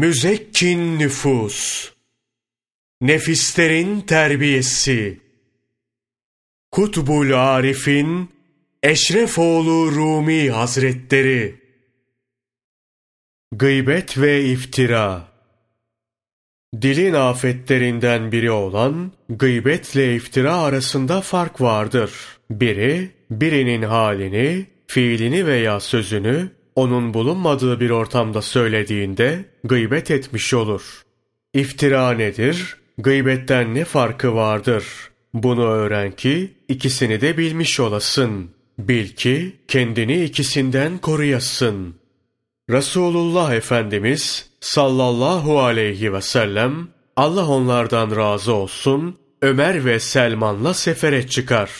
Müzekkin nüfus, nefislerin terbiyesi, Kutbul Arif'in Eşrefoğlu Rumi Hazretleri, Gıybet ve iftira. Dilin afetlerinden biri olan gıybetle iftira arasında fark vardır. Biri, birinin halini, fiilini veya sözünü onun bulunmadığı bir ortamda söylediğinde gıybet etmiş olur. İftira nedir? Gıybetten ne farkı vardır? Bunu öğren ki ikisini de bilmiş olasın. Bil ki kendini ikisinden koruyasın. Resulullah Efendimiz sallallahu aleyhi ve sellem Allah onlardan razı olsun Ömer ve Selman'la sefere çıkar.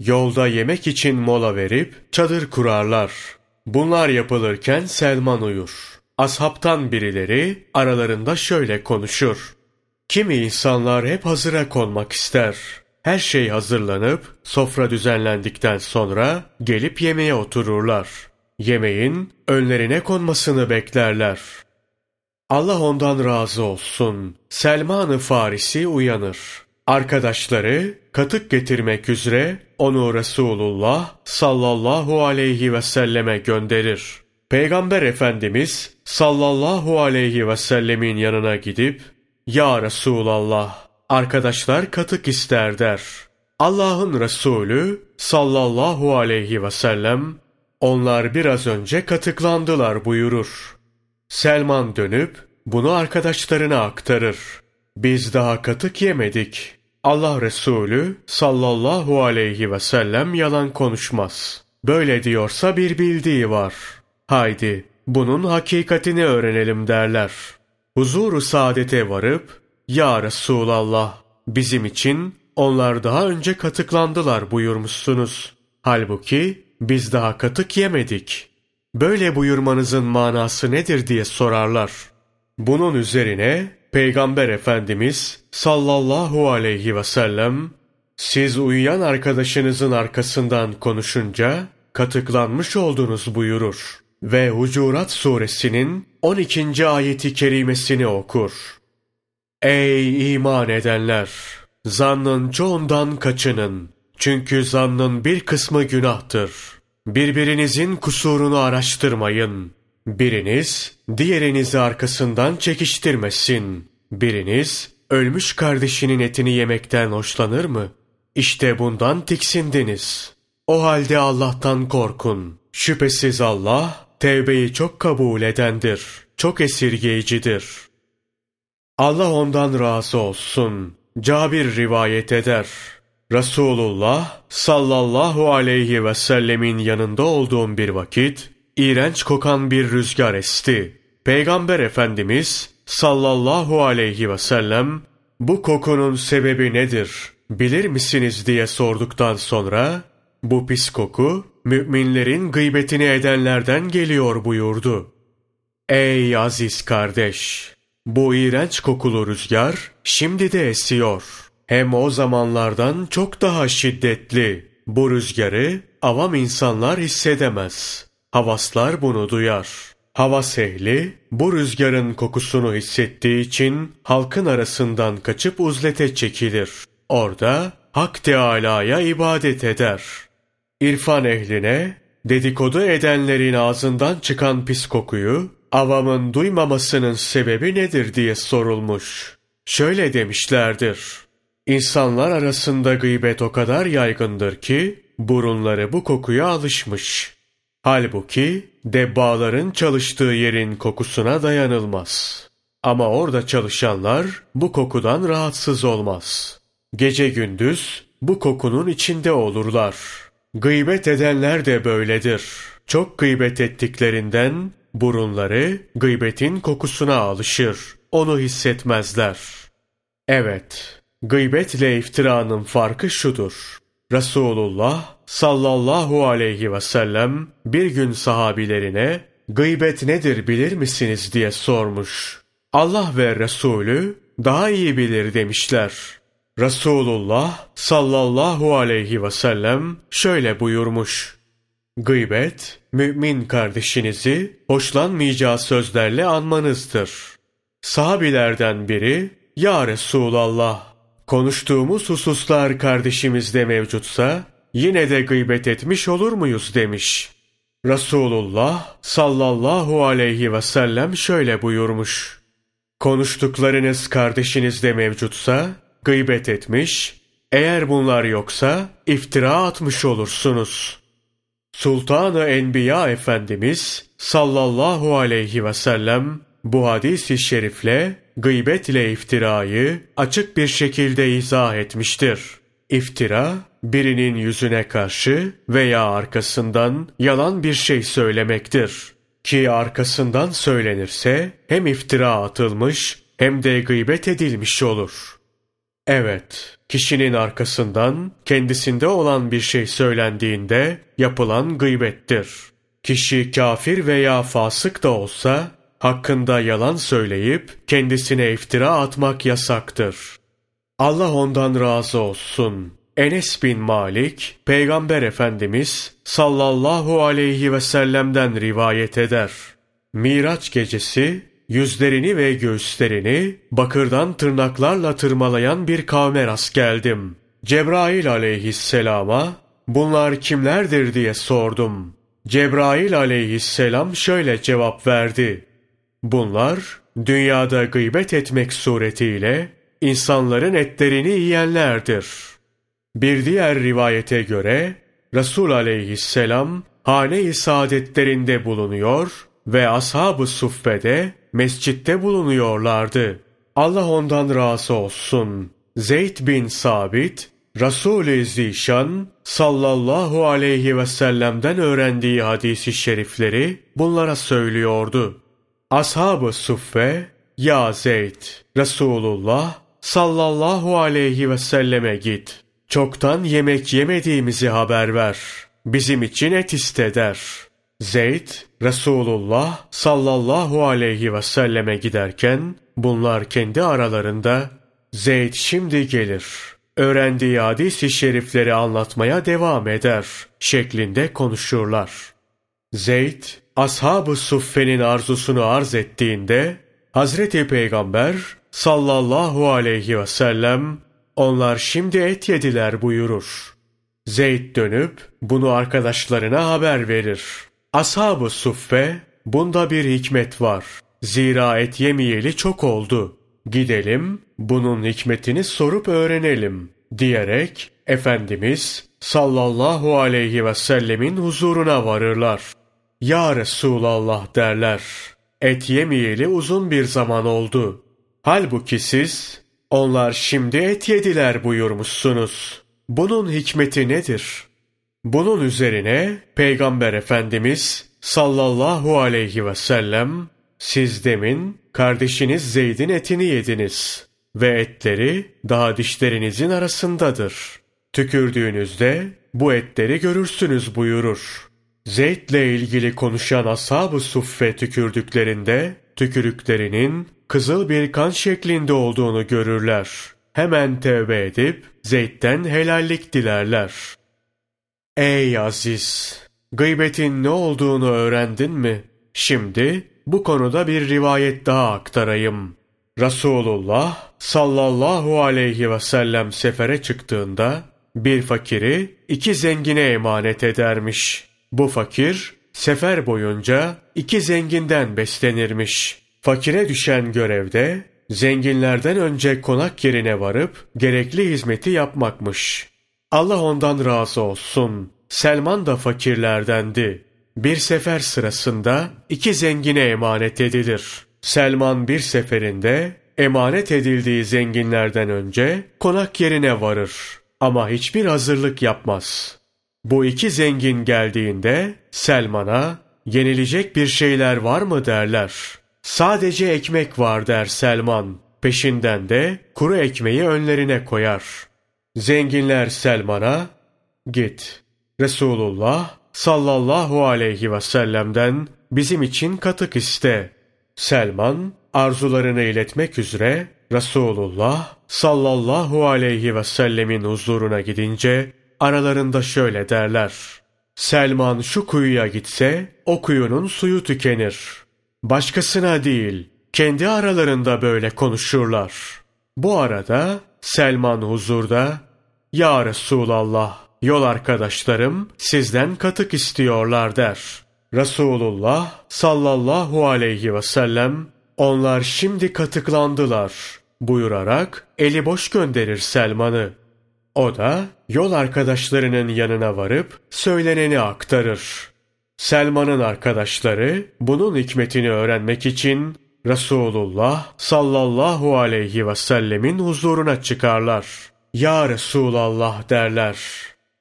Yolda yemek için mola verip çadır kurarlar. Bunlar yapılırken Selman uyur. Ashabtan birileri aralarında şöyle konuşur. Kimi insanlar hep hazıra konmak ister. Her şey hazırlanıp sofra düzenlendikten sonra gelip yemeğe otururlar. Yemeğin önlerine konmasını beklerler. Allah ondan razı olsun. Selman-ı Farisi uyanır. Arkadaşları katık getirmek üzere onu Resulullah sallallahu aleyhi ve selleme gönderir. Peygamber Efendimiz sallallahu aleyhi ve sellemin yanına gidip Ya Resulallah arkadaşlar katık ister der. Allah'ın Resulü sallallahu aleyhi ve sellem onlar biraz önce katıklandılar buyurur. Selman dönüp bunu arkadaşlarına aktarır. Biz daha katık yemedik. Allah Resulü sallallahu aleyhi ve sellem yalan konuşmaz. Böyle diyorsa bir bildiği var. Haydi bunun hakikatini öğrenelim derler. Huzuru saadete varıp Ya Resulallah bizim için onlar daha önce katıklandılar buyurmuşsunuz. Halbuki biz daha katık yemedik. Böyle buyurmanızın manası nedir diye sorarlar. Bunun üzerine Peygamber Efendimiz sallallahu aleyhi ve sellem siz uyuyan arkadaşınızın arkasından konuşunca katıklanmış oldunuz buyurur ve Hucurat suresinin 12. ayeti kerimesini okur. Ey iman edenler! Zannın çoğundan kaçının. Çünkü zannın bir kısmı günahtır. Birbirinizin kusurunu araştırmayın. Biriniz diğerinizi arkasından çekiştirmesin. Biriniz ölmüş kardeşinin etini yemekten hoşlanır mı? İşte bundan tiksindiniz. O halde Allah'tan korkun. Şüphesiz Allah tevbeyi çok kabul edendir. Çok esirgeyicidir. Allah ondan razı olsun. Cabir rivayet eder. Resulullah sallallahu aleyhi ve sellemin yanında olduğum bir vakit iğrenç kokan bir rüzgar esti. Peygamber Efendimiz sallallahu aleyhi ve sellem bu kokunun sebebi nedir bilir misiniz diye sorduktan sonra bu pis koku müminlerin gıybetini edenlerden geliyor buyurdu. Ey aziz kardeş! Bu iğrenç kokulu rüzgar şimdi de esiyor. Hem o zamanlardan çok daha şiddetli. Bu rüzgarı avam insanlar hissedemez. Havaslar bunu duyar. Havas ehli bu rüzgarın kokusunu hissettiği için halkın arasından kaçıp uzlete çekilir. Orada Hak Teâlâ'ya ibadet eder. İrfan ehline dedikodu edenlerin ağzından çıkan pis kokuyu avamın duymamasının sebebi nedir diye sorulmuş. Şöyle demişlerdir. İnsanlar arasında gıybet o kadar yaygındır ki burunları bu kokuya alışmış. Halbuki debbaların çalıştığı yerin kokusuna dayanılmaz. Ama orada çalışanlar bu kokudan rahatsız olmaz. Gece gündüz bu kokunun içinde olurlar. Gıybet edenler de böyledir. Çok gıybet ettiklerinden burunları gıybetin kokusuna alışır. Onu hissetmezler. Evet, gıybetle iftiranın farkı şudur. Resulullah sallallahu aleyhi ve sellem bir gün sahabilerine gıybet nedir bilir misiniz diye sormuş. Allah ve Resulü daha iyi bilir demişler. Resulullah sallallahu aleyhi ve sellem şöyle buyurmuş. Gıybet, mümin kardeşinizi hoşlanmayacağı sözlerle anmanızdır. Sahabilerden biri, Ya Resulallah, konuştuğumuz hususlar kardeşimizde mevcutsa, yine de gıybet etmiş olur muyuz demiş. Resulullah sallallahu aleyhi ve sellem şöyle buyurmuş. Konuştuklarınız kardeşinizde mevcutsa, gıybet etmiş, eğer bunlar yoksa iftira atmış olursunuz. Sultanı Enbiya Efendimiz sallallahu aleyhi ve sellem bu hadis-i şerifle gıybet ile iftirayı açık bir şekilde izah etmiştir. İftira, birinin yüzüne karşı veya arkasından yalan bir şey söylemektir. Ki arkasından söylenirse hem iftira atılmış hem de gıybet edilmiş olur. Evet, kişinin arkasından kendisinde olan bir şey söylendiğinde yapılan gıybettir. Kişi kafir veya fasık da olsa hakkında yalan söyleyip kendisine iftira atmak yasaktır. Allah ondan razı olsun. Enes bin Malik, Peygamber Efendimiz sallallahu aleyhi ve sellem'den rivayet eder. Miraç gecesi yüzlerini ve göğüslerini bakırdan tırnaklarla tırmalayan bir kavme rast geldim. Cebrail aleyhisselama bunlar kimlerdir diye sordum. Cebrail aleyhisselam şöyle cevap verdi. Bunlar dünyada gıybet etmek suretiyle insanların etlerini yiyenlerdir. Bir diğer rivayete göre Resul aleyhisselam hane-i saadetlerinde bulunuyor ve ashab-ı suffede mescitte bulunuyorlardı. Allah ondan razı olsun. Zeyd bin Sabit, Resul-i Zişan sallallahu aleyhi ve sellem'den öğrendiği hadisi şerifleri bunlara söylüyordu. Ashab-ı Suffe, Ya Zeyd, Resulullah sallallahu aleyhi ve selleme git. Çoktan yemek yemediğimizi haber ver. Bizim için et iste der. Zeyd, Resulullah sallallahu aleyhi ve selleme giderken bunlar kendi aralarında Zeyd şimdi gelir. Öğrendiği hadis-i şerifleri anlatmaya devam eder şeklinde konuşurlar. Zeyd, ashab-ı suffenin arzusunu arz ettiğinde Hazreti Peygamber sallallahu aleyhi ve sellem onlar şimdi et yediler buyurur. Zeyd dönüp bunu arkadaşlarına haber verir. Ashab-ı suffe bunda bir hikmet var. Zira et yemeyeli çok oldu. Gidelim bunun hikmetini sorup öğrenelim diyerek Efendimiz sallallahu aleyhi ve sellemin huzuruna varırlar. Ya Resulallah derler. Et yemeyeli uzun bir zaman oldu. Halbuki siz onlar şimdi et yediler buyurmuşsunuz. Bunun hikmeti nedir? Bunun üzerine Peygamber Efendimiz sallallahu aleyhi ve sellem siz demin kardeşiniz Zeyd'in etini yediniz ve etleri daha dişlerinizin arasındadır. Tükürdüğünüzde bu etleri görürsünüz buyurur. Zeyd'le ilgili konuşan ashab-ı suffe tükürdüklerinde tükürüklerinin kızıl bir kan şeklinde olduğunu görürler. Hemen tevbe edip Zeyd'den helallik dilerler. Ey Aziz! Gıybetin ne olduğunu öğrendin mi? Şimdi bu konuda bir rivayet daha aktarayım. Resulullah sallallahu aleyhi ve sellem sefere çıktığında bir fakiri iki zengine emanet edermiş. Bu fakir sefer boyunca iki zenginden beslenirmiş. Fakire düşen görevde zenginlerden önce konak yerine varıp gerekli hizmeti yapmakmış. Allah ondan razı olsun. Selman da fakirlerdendi. Bir sefer sırasında iki zengine emanet edilir. Selman bir seferinde emanet edildiği zenginlerden önce konak yerine varır ama hiçbir hazırlık yapmaz. Bu iki zengin geldiğinde Selman'a yenilecek bir şeyler var mı derler. Sadece ekmek var der Selman. Peşinden de kuru ekmeği önlerine koyar. Zenginler Selman'a git. Resulullah sallallahu aleyhi ve sellem'den bizim için katık iste. Selman arzularını iletmek üzere Resulullah sallallahu aleyhi ve sellemin huzuruna gidince aralarında şöyle derler. Selman şu kuyuya gitse o kuyunun suyu tükenir. Başkasına değil Kendi aralarında böyle konuşurlar. Bu arada Selman huzurda, Ya Resulallah, yol arkadaşlarım sizden katık istiyorlar der. Resulullah sallallahu aleyhi ve sellem, onlar şimdi katıklandılar buyurarak eli boş gönderir Selman'ı. O da yol arkadaşlarının yanına varıp söyleneni aktarır. Selman'ın arkadaşları bunun hikmetini öğrenmek için Resulullah sallallahu aleyhi ve sellemin huzuruna çıkarlar. Ya Resulallah derler.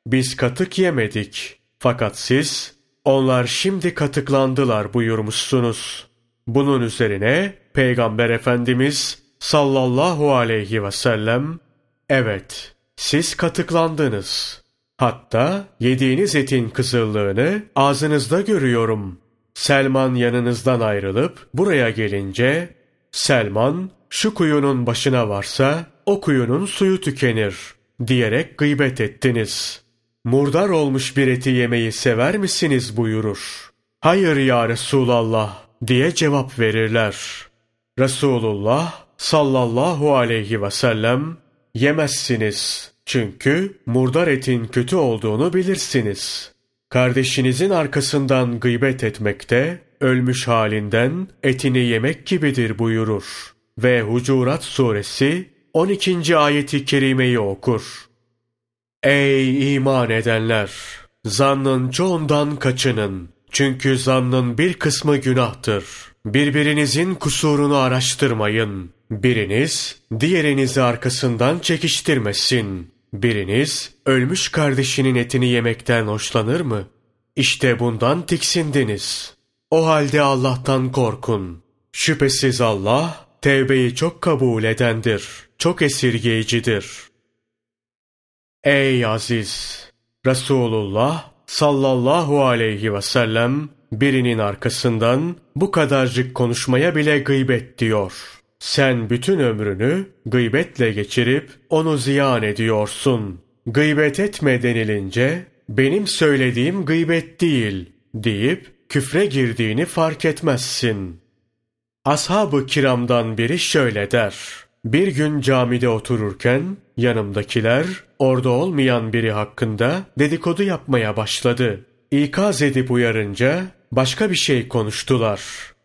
Biz katık yemedik. Fakat siz, onlar şimdi katıklandılar buyurmuşsunuz. Bunun üzerine Peygamber Efendimiz sallallahu aleyhi ve sellem, evet siz katıklandınız. Hatta yediğiniz etin kızıllığını ağzınızda görüyorum. Selman yanınızdan ayrılıp buraya gelince, Selman şu kuyunun başına varsa o kuyunun suyu tükenir diyerek gıybet ettiniz. Murdar olmuş bir eti yemeyi sever misiniz buyurur. Hayır ya Resulallah diye cevap verirler. Resulullah sallallahu aleyhi ve sellem yemezsiniz çünkü murdar etin kötü olduğunu bilirsiniz. Kardeşinizin arkasından gıybet etmekte, ölmüş halinden etini yemek gibidir buyurur. Ve Hucurat suresi 12. ayeti kerimeyi okur. Ey iman edenler! Zannın çoğundan kaçının. Çünkü zannın bir kısmı günahtır. Birbirinizin kusurunu araştırmayın. Biriniz diğerinizi arkasından çekiştirmesin. Biriniz ölmüş kardeşinin etini yemekten hoşlanır mı? İşte bundan tiksindiniz. O halde Allah'tan korkun. Şüphesiz Allah tevbeyi çok kabul edendir, çok esirgeyicidir. Ey aziz! Resulullah sallallahu aleyhi ve sellem birinin arkasından bu kadarcık konuşmaya bile gıybet diyor.'' Sen bütün ömrünü gıybetle geçirip onu ziyan ediyorsun. Gıybet etme denilince benim söylediğim gıybet değil deyip küfre girdiğini fark etmezsin. Ashab-ı kiramdan biri şöyle der. Bir gün camide otururken yanımdakiler orada olmayan biri hakkında dedikodu yapmaya başladı. İkaz edip uyarınca başka bir şey konuştular.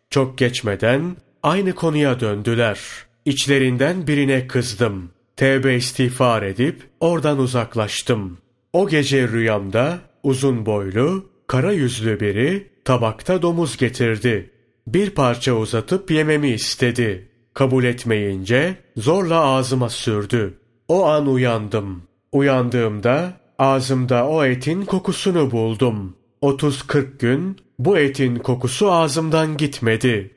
Çok geçmeden Aynı konuya döndüler. İçlerinden birine kızdım. Tevbe istiğfar edip oradan uzaklaştım. O gece rüyamda uzun boylu, kara yüzlü biri tabakta domuz getirdi. Bir parça uzatıp yememi istedi. Kabul etmeyince zorla ağzıma sürdü. O an uyandım. Uyandığımda ağzımda o etin kokusunu buldum. 30-40 gün bu etin kokusu ağzımdan gitmedi.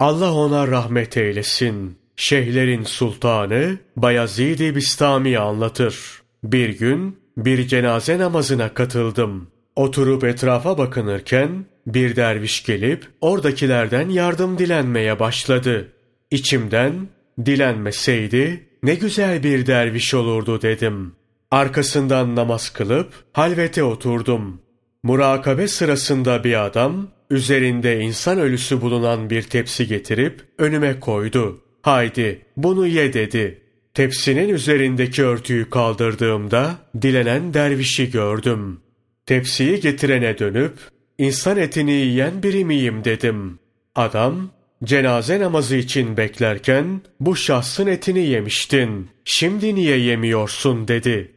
Allah ona rahmet eylesin. Şeyhlerin sultanı Bayezid-i Bistami anlatır. Bir gün bir cenaze namazına katıldım. Oturup etrafa bakınırken bir derviş gelip oradakilerden yardım dilenmeye başladı. İçimden dilenmeseydi ne güzel bir derviş olurdu dedim. Arkasından namaz kılıp halvete oturdum. Murakabe sırasında bir adam üzerinde insan ölüsü bulunan bir tepsi getirip önüme koydu. Haydi bunu ye dedi. Tepsinin üzerindeki örtüyü kaldırdığımda dilenen dervişi gördüm. Tepsiyi getirene dönüp insan etini yiyen biri miyim dedim. Adam cenaze namazı için beklerken bu şahsın etini yemiştin. Şimdi niye yemiyorsun dedi.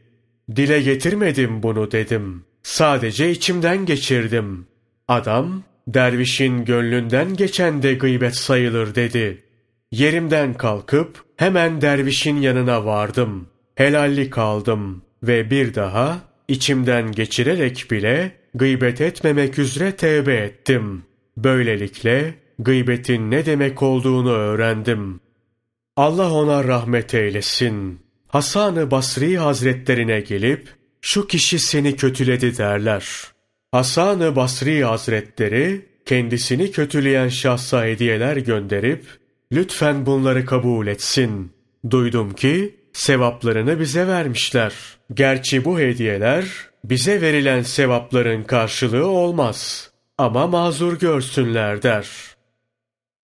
Dile getirmedim bunu dedim. Sadece içimden geçirdim. Adam dervişin gönlünden geçen de gıybet sayılır dedi. Yerimden kalkıp hemen dervişin yanına vardım. Helallik aldım ve bir daha içimden geçirerek bile gıybet etmemek üzere tevbe ettim. Böylelikle gıybetin ne demek olduğunu öğrendim. Allah ona rahmet eylesin. Hasan-ı Basri Hazretlerine gelip şu kişi seni kötüledi derler. Hasan-ı Basri Hazretleri kendisini kötüleyen şahsa hediyeler gönderip lütfen bunları kabul etsin. Duydum ki sevaplarını bize vermişler. Gerçi bu hediyeler bize verilen sevapların karşılığı olmaz ama mazur görsünler der.''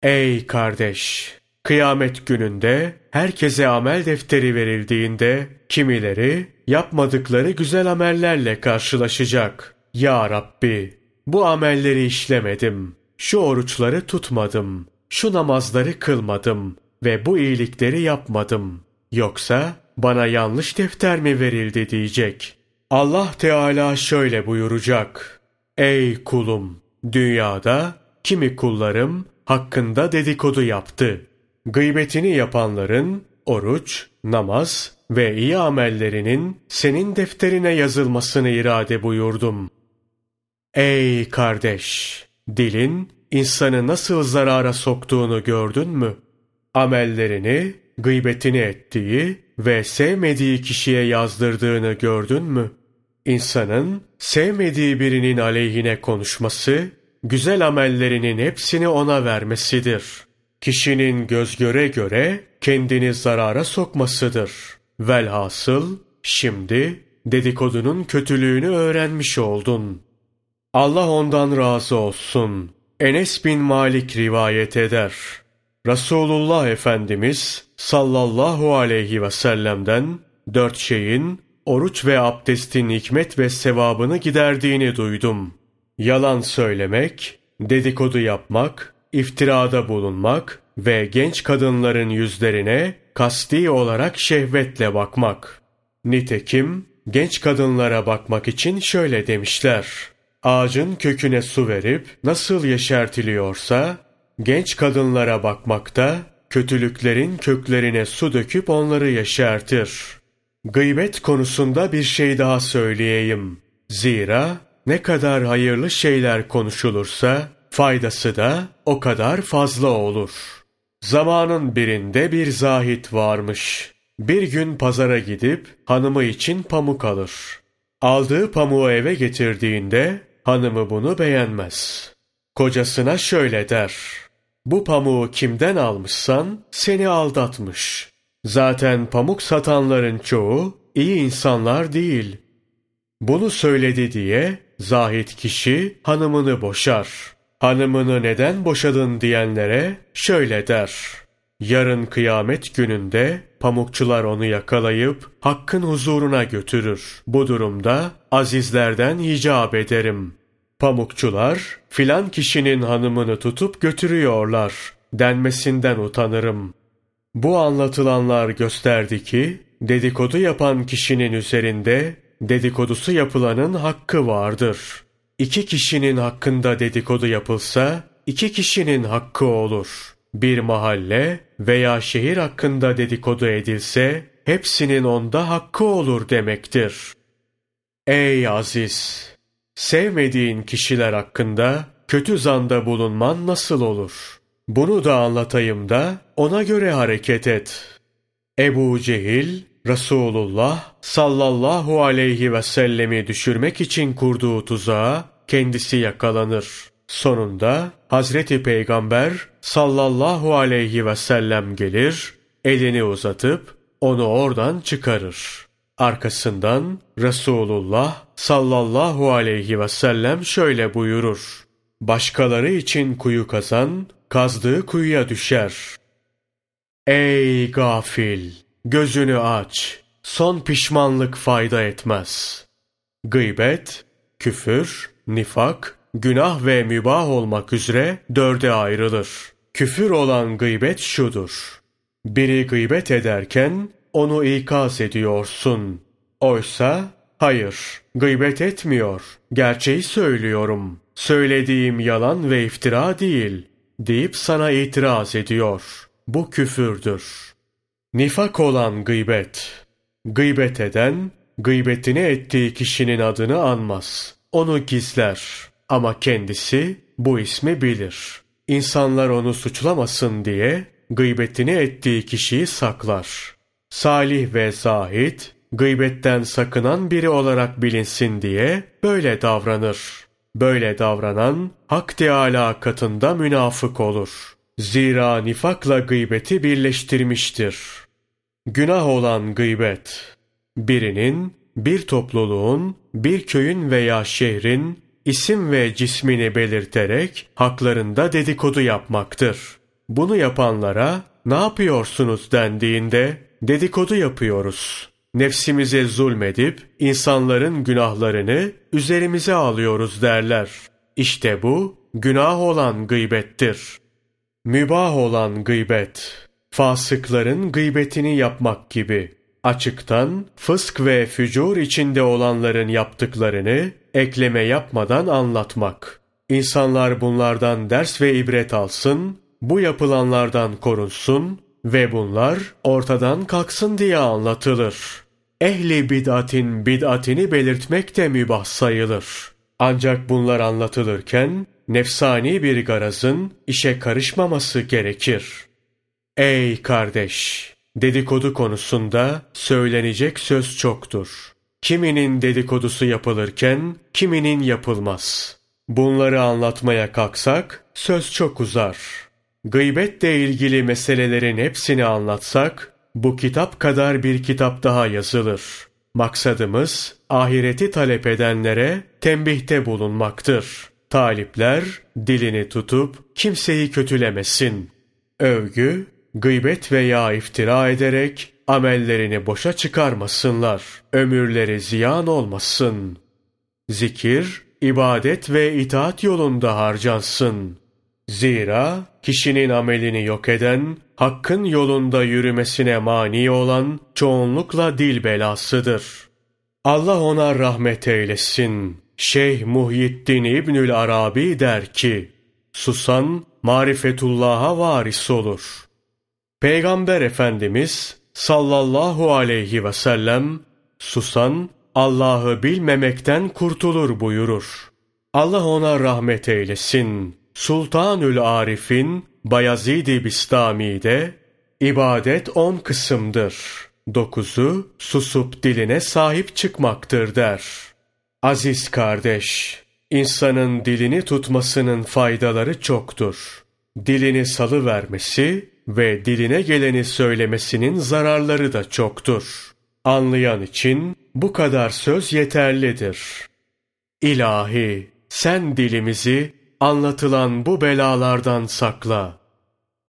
Ey kardeş! Kıyamet gününde herkese amel defteri verildiğinde kimileri yapmadıkları güzel amellerle karşılaşacak. Ya Rabbi! Bu amelleri işlemedim. Şu oruçları tutmadım. Şu namazları kılmadım ve bu iyilikleri yapmadım. Yoksa bana yanlış defter mi verildi diyecek. Allah Teala şöyle buyuracak. Ey kulum! Dünyada kimi kullarım hakkında dedikodu yaptı. Gıybetini yapanların oruç, namaz ve iyi amellerinin senin defterine yazılmasını irade buyurdum. Ey kardeş! Dilin insanı nasıl zarara soktuğunu gördün mü? Amellerini, gıybetini ettiği ve sevmediği kişiye yazdırdığını gördün mü? İnsanın sevmediği birinin aleyhine konuşması, güzel amellerinin hepsini ona vermesidir. Kişinin göz göre göre kendini zarara sokmasıdır. Velhasıl şimdi dedikodunun kötülüğünü öğrenmiş oldun. Allah ondan razı olsun. Enes bin Malik rivayet eder. Resulullah Efendimiz sallallahu aleyhi ve sellem'den dört şeyin oruç ve abdestin hikmet ve sevabını giderdiğini duydum. Yalan söylemek, dedikodu yapmak, iftirada bulunmak ve genç kadınların yüzlerine kasti olarak şehvetle bakmak. Nitekim genç kadınlara bakmak için şöyle demişler. Ağacın köküne su verip nasıl yeşertiliyorsa, genç kadınlara bakmakta kötülüklerin köklerine su döküp onları yeşertir.'' Gıybet konusunda bir şey daha söyleyeyim. Zira ne kadar hayırlı şeyler konuşulursa faydası da o kadar fazla olur. Zamanın birinde bir zahit varmış. Bir gün pazara gidip hanımı için pamuk alır. Aldığı pamuğu eve getirdiğinde hanımı bunu beğenmez. Kocasına şöyle der. Bu pamuğu kimden almışsan seni aldatmış. Zaten pamuk satanların çoğu iyi insanlar değil. Bunu söyledi diye zahit kişi hanımını boşar. Hanımını neden boşadın diyenlere şöyle der. Yarın kıyamet gününde pamukçular onu yakalayıp hakkın huzuruna götürür. Bu durumda azizlerden icap ederim. Pamukçular filan kişinin hanımını tutup götürüyorlar denmesinden utanırım. Bu anlatılanlar gösterdi ki, dedikodu yapan kişinin üzerinde dedikodusu yapılanın hakkı vardır. İki kişinin hakkında dedikodu yapılsa, iki kişinin hakkı olur. Bir mahalle veya şehir hakkında dedikodu edilse, hepsinin onda hakkı olur demektir. Ey aziz! Sevmediğin kişiler hakkında kötü zanda bulunman nasıl olur?'' Bunu da anlatayım da ona göre hareket et. Ebu Cehil, Resulullah sallallahu aleyhi ve sellemi düşürmek için kurduğu tuzağa kendisi yakalanır. Sonunda Hazreti Peygamber sallallahu aleyhi ve sellem gelir, elini uzatıp onu oradan çıkarır. Arkasından Resulullah sallallahu aleyhi ve sellem şöyle buyurur. Başkaları için kuyu kazan, kazdığı kuyuya düşer. Ey gafil! Gözünü aç. Son pişmanlık fayda etmez. Gıybet, küfür, nifak, günah ve mübah olmak üzere dörde ayrılır. Küfür olan gıybet şudur. Biri gıybet ederken onu ikaz ediyorsun. Oysa hayır, gıybet etmiyor. Gerçeği söylüyorum. Söylediğim yalan ve iftira değil deyip sana itiraz ediyor. Bu küfürdür. Nifak olan gıybet. Gıybet eden, gıybetini ettiği kişinin adını anmaz. Onu gizler. Ama kendisi bu ismi bilir. İnsanlar onu suçlamasın diye gıybetini ettiği kişiyi saklar. Salih ve zahid, gıybetten sakınan biri olarak bilinsin diye böyle davranır. Böyle davranan Hak Teâlâ katında münafık olur. Zira nifakla gıybeti birleştirmiştir. Günah olan gıybet, birinin, bir topluluğun, bir köyün veya şehrin isim ve cismini belirterek haklarında dedikodu yapmaktır. bunu yapanlara ne yapıyorsunuz dendiğinde dedikodu yapıyoruz. Nefsimize zulmedip insanların günahlarını üzerimize alıyoruz derler. İşte bu günah olan gıybettir. Mübah olan gıybet, fasıkların gıybetini yapmak gibi. Açıktan fısk ve fücur içinde olanların yaptıklarını ekleme yapmadan anlatmak. İnsanlar bunlardan ders ve ibret alsın, bu yapılanlardan korunsun ve bunlar ortadan kalksın diye anlatılır. Ehli bid'atin bid'atini belirtmek de mübah sayılır. Ancak bunlar anlatılırken nefsani bir garazın işe karışmaması gerekir. Ey kardeş! Dedikodu konusunda söylenecek söz çoktur. Kiminin dedikodusu yapılırken kiminin yapılmaz. Bunları anlatmaya kalksak söz çok uzar. Gıybetle ilgili meselelerin hepsini anlatsak bu kitap kadar bir kitap daha yazılır. Maksadımız ahireti talep edenlere tembihte bulunmaktır. Talipler dilini tutup kimseyi kötülemesin. Övgü, gıybet veya iftira ederek amellerini boşa çıkarmasınlar. Ömürleri ziyan olmasın. Zikir, ibadet ve itaat yolunda harcansın. Zira kişinin amelini yok eden, hakkın yolunda yürümesine mani olan çoğunlukla dil belasıdır. Allah ona rahmet eylesin. Şeyh Muhyiddin İbnül Arabi der ki, susan marifetullah'a varis olur. Peygamber Efendimiz sallallahu aleyhi ve sellem susan Allah'ı bilmemekten kurtulur buyurur. Allah ona rahmet eylesin. Sultanül Arif'in Bayezid-i Bistami'de ibadet on kısımdır. Dokuzu susup diline sahip çıkmaktır der. Aziz kardeş, insanın dilini tutmasının faydaları çoktur. Dilini salı vermesi ve diline geleni söylemesinin zararları da çoktur. Anlayan için bu kadar söz yeterlidir. İlahi, sen dilimizi anlatılan bu belalardan sakla.